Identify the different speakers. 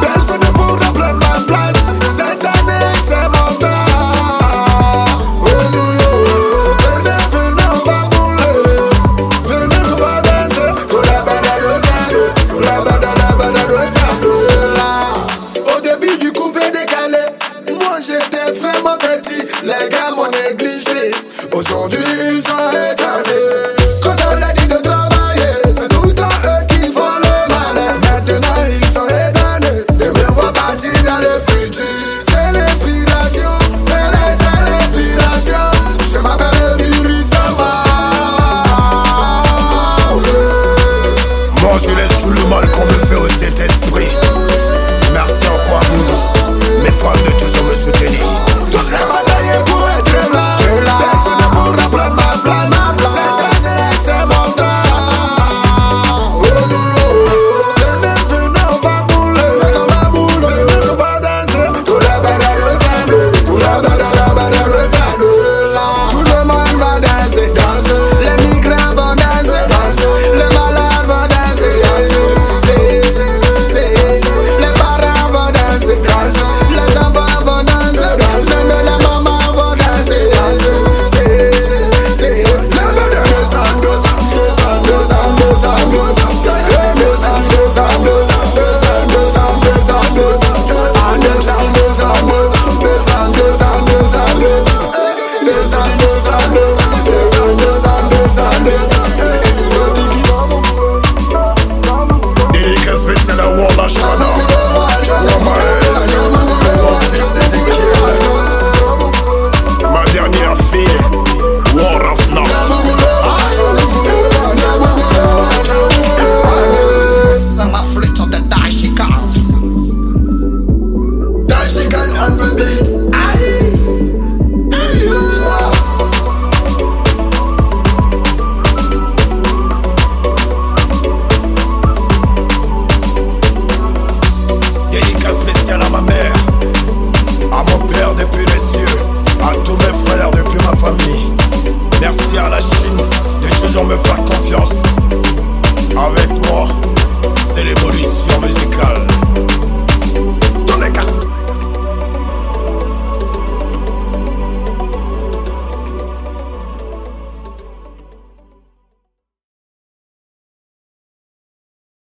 Speaker 1: Personne ne pourra prendre ma place, c'est ça, mais c'est mon temps. Venez, venez, on va bouler. Venez, on va baiser. On va bada, dosado. On va bada, dosado. Au début du coup, pédécalé, moi j'étais vraiment petit. Les gars m'ont négligé. Aujourd'hui, ça. ont arrêté.